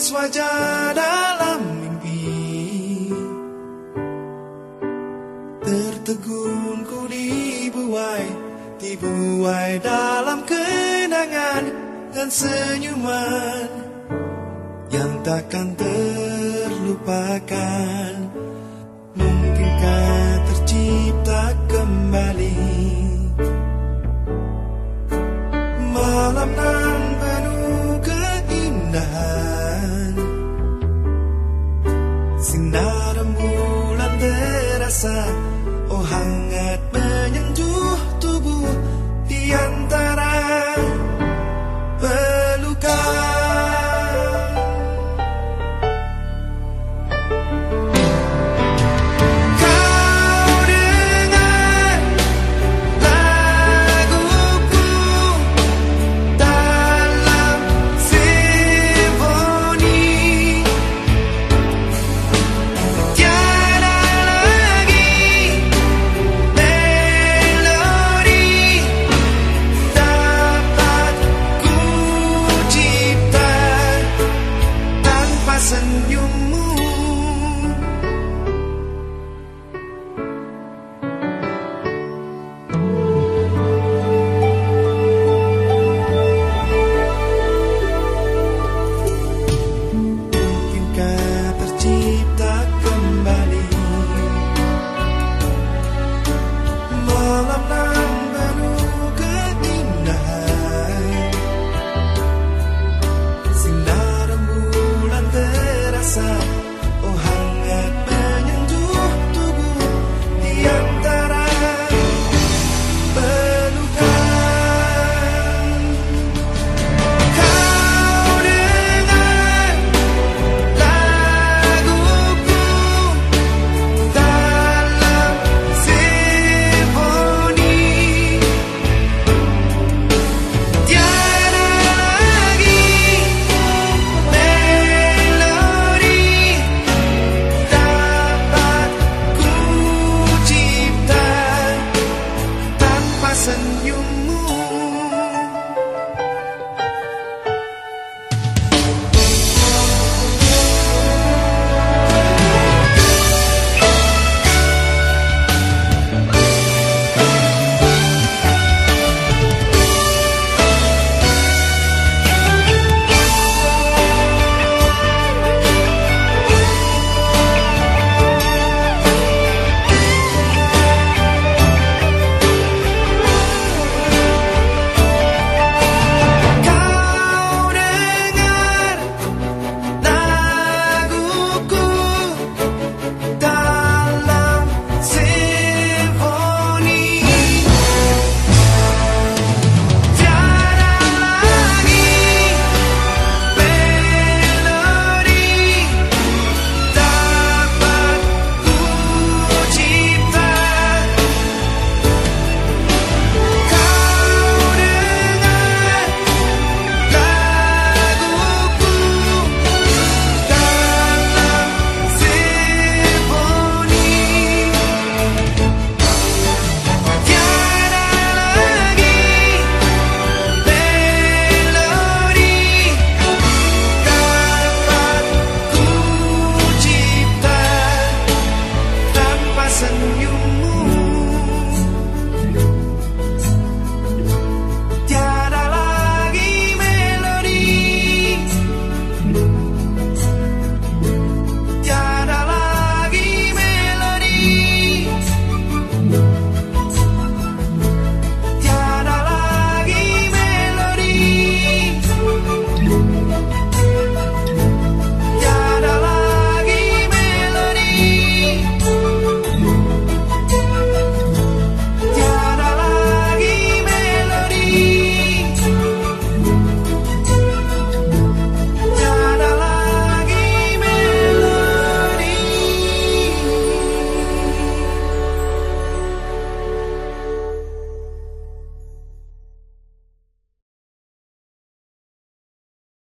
Melukis wajah dalam mimpi. Tertegun ku Di buai dalam kenangan Dan senyuman Yang takkan terlupakan.